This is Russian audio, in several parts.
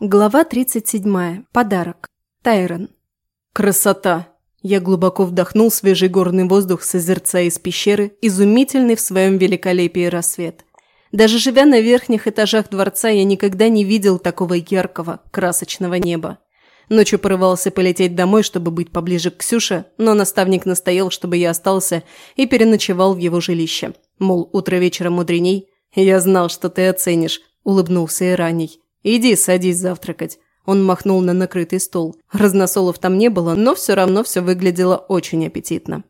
Глава 37. Подарок. Тайрон. Красота! Я глубоко вдохнул свежий горный воздух, созерцая из пещеры изумительный в своем великолепии рассвет. Даже живя на верхних этажах дворца, я никогда не видел такого яркого, красочного неба. Ночью порывался полететь домой, чтобы быть поближе к Ксюше, но наставник настоял, чтобы я остался и переночевал в его жилище. Мол, утро вечера мудреней. Я знал, что ты оценишь, улыбнулся Ираний. «Иди, садись завтракать». Он махнул на накрытый стол. Разносолов там не было, но все равно все выглядело очень аппетитно.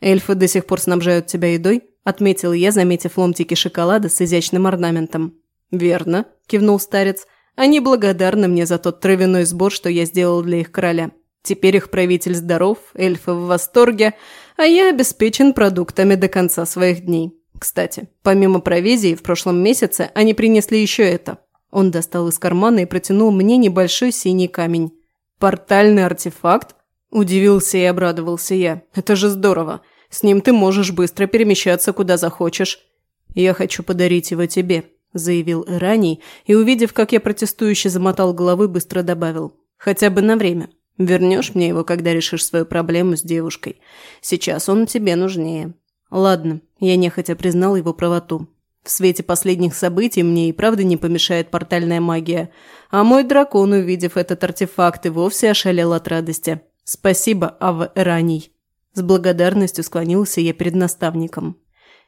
«Эльфы до сих пор снабжают тебя едой?» – отметил я, заметив ломтики шоколада с изящным орнаментом. «Верно», – кивнул старец. «Они благодарны мне за тот травяной сбор, что я сделал для их короля. Теперь их правитель здоров, эльфы в восторге, а я обеспечен продуктами до конца своих дней. Кстати, помимо провизии, в прошлом месяце они принесли еще это – он достал из кармана и протянул мне небольшой синий камень. «Портальный артефакт?» Удивился и обрадовался я. «Это же здорово. С ним ты можешь быстро перемещаться куда захочешь». «Я хочу подарить его тебе», – заявил Ираний, и, увидев, как я протестующе замотал головой, быстро добавил. «Хотя бы на время. Вернешь мне его, когда решишь свою проблему с девушкой. Сейчас он тебе нужнее». «Ладно», – я нехотя признал его правоту. В свете последних событий мне и правда не помешает портальная магия. А мой дракон, увидев этот артефакт, и вовсе ошалел от радости. Спасибо, Ава Эраний. С благодарностью склонился я перед наставником.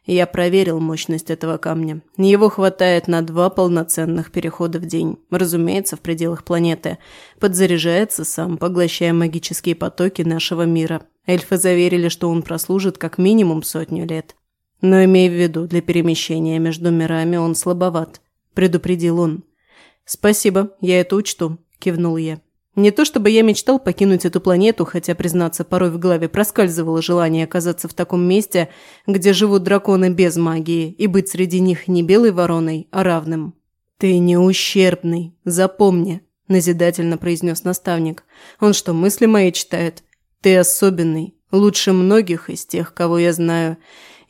Я проверил мощность этого камня. Его хватает на два полноценных перехода в день. Разумеется, в пределах планеты. Подзаряжается сам, поглощая магические потоки нашего мира. Эльфы заверили, что он прослужит как минимум сотню лет. Но имей в виду, для перемещения между мирами он слабоват», – предупредил он. «Спасибо, я это учту», – кивнул я. Не то чтобы я мечтал покинуть эту планету, хотя, признаться, порой в голове проскальзывало желание оказаться в таком месте, где живут драконы без магии, и быть среди них не белой вороной, а равным. «Ты не ущербный, запомни», – назидательно произнес наставник. «Он что, мысли мои читает? Ты особенный, лучше многих из тех, кого я знаю,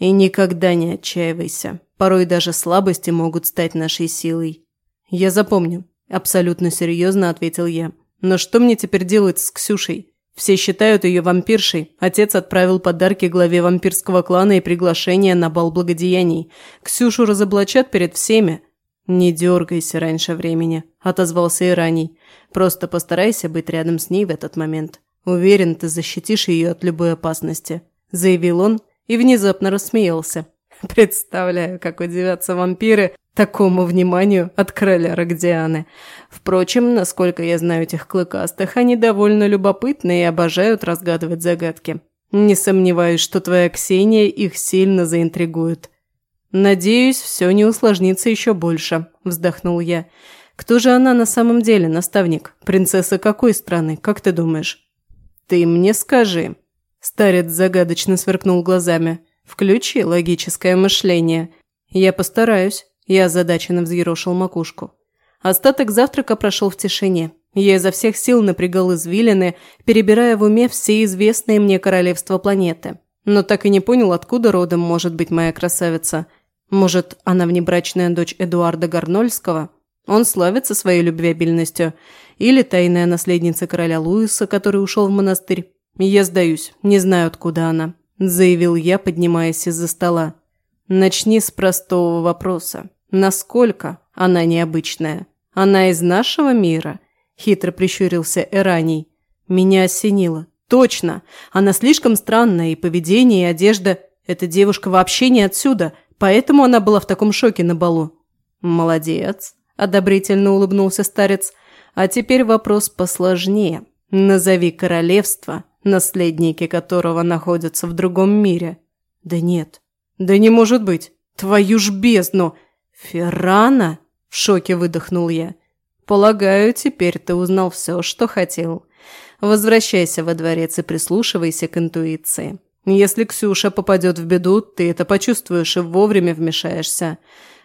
и никогда не отчаивайся. Порой даже слабости могут стать нашей силой. Я запомню. Абсолютно серьезно ответил я. Но что мне теперь делать с Ксюшей? Все считают ее вампиршей. Отец отправил подарки главе вампирского клана и приглашение на бал благодеяний. Ксюшу разоблачат перед всеми. «Не дергайся раньше времени», – отозвался Ираний. «Просто постарайся быть рядом с ней в этот момент. Уверен, ты защитишь ее от любой опасности», – заявил он и внезапно рассмеялся. Представляю, как удивятся вампиры такому вниманию от короля Рогдианы. Впрочем, насколько я знаю этих клыкастых, они довольно любопытны и обожают разгадывать загадки. Не сомневаюсь, что твоя Ксения их сильно заинтригует. «Надеюсь, все не усложнится еще больше», – вздохнул я. «Кто же она на самом деле, наставник? Принцесса какой страны, как ты думаешь?» «Ты мне скажи», Старец загадочно сверкнул глазами. «Включи логическое мышление». «Я постараюсь», – я озадаченно взъерошил макушку. Остаток завтрака прошел в тишине. Я изо всех сил напрягал извилины, перебирая в уме все известные мне королевства планеты. Но так и не понял, откуда родом может быть моя красавица. Может, она внебрачная дочь Эдуарда Гарнольского? Он славится своей любвеобильностью. Или тайная наследница короля Луиса, который ушел в монастырь. «Я сдаюсь, не знаю, откуда она», – заявил я, поднимаясь из-за стола. «Начни с простого вопроса. Насколько она необычная? Она из нашего мира?» – хитро прищурился Эраний. Меня осенило. «Точно! Она слишком странная, и поведение, и одежда. Эта девушка вообще не отсюда, поэтому она была в таком шоке на балу». «Молодец!» – одобрительно улыбнулся старец. «А теперь вопрос посложнее. Назови королевство, наследники которого находятся в другом мире. Да нет. Да не может быть. Твою ж бездну. Феррана? В шоке выдохнул я. Полагаю, теперь ты узнал все, что хотел. Возвращайся во дворец и прислушивайся к интуиции. Если Ксюша попадет в беду, ты это почувствуешь и вовремя вмешаешься.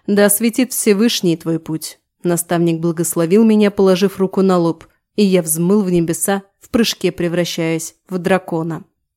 Да осветит Всевышний твой путь. Наставник благословил меня, положив руку на лоб – и я взмыл в небеса, в прыжке превращаясь в дракона.